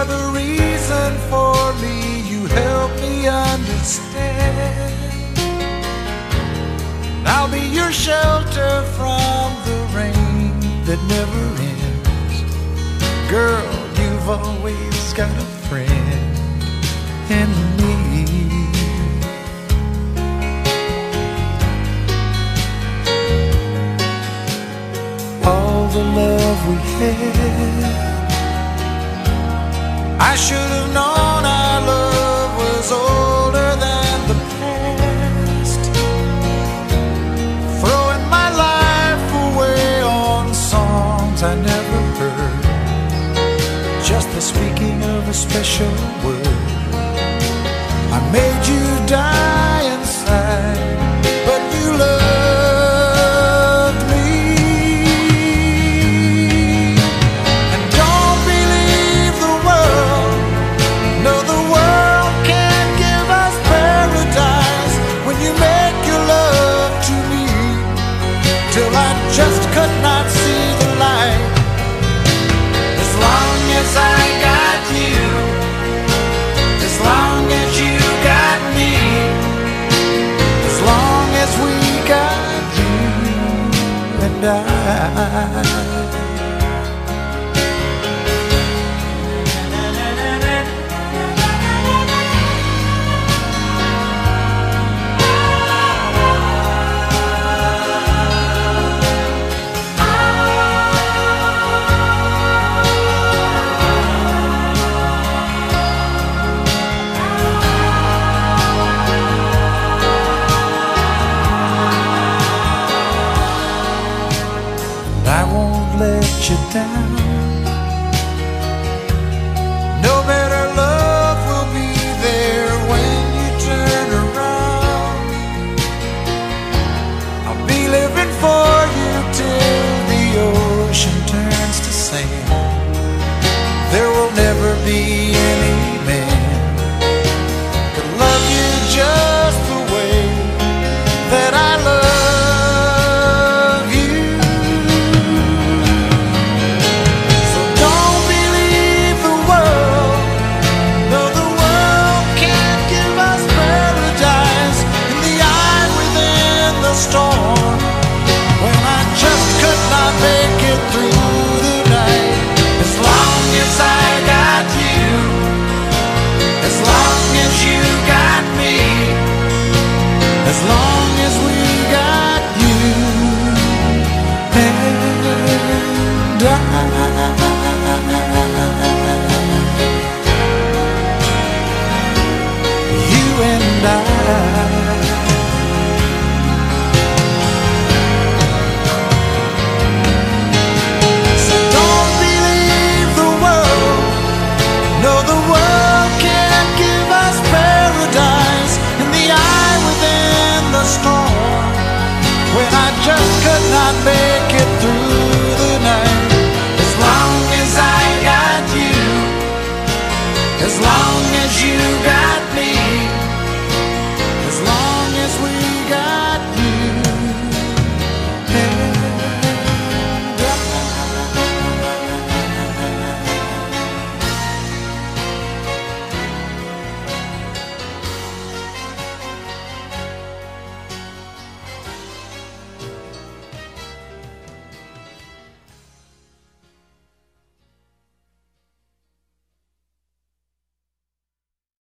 are the reason for me, you help me understand. And I'll be your shelter from the rain that never ends. Girl, you've always got a friend in me. All the love we had I should have known our love was older than the past. Throwing my life away on songs I never heard. Just the speaking of a special word. I made you die just could not see the light. As long as I got you, as long as you got me, as long as we got you and I. you down. 된다.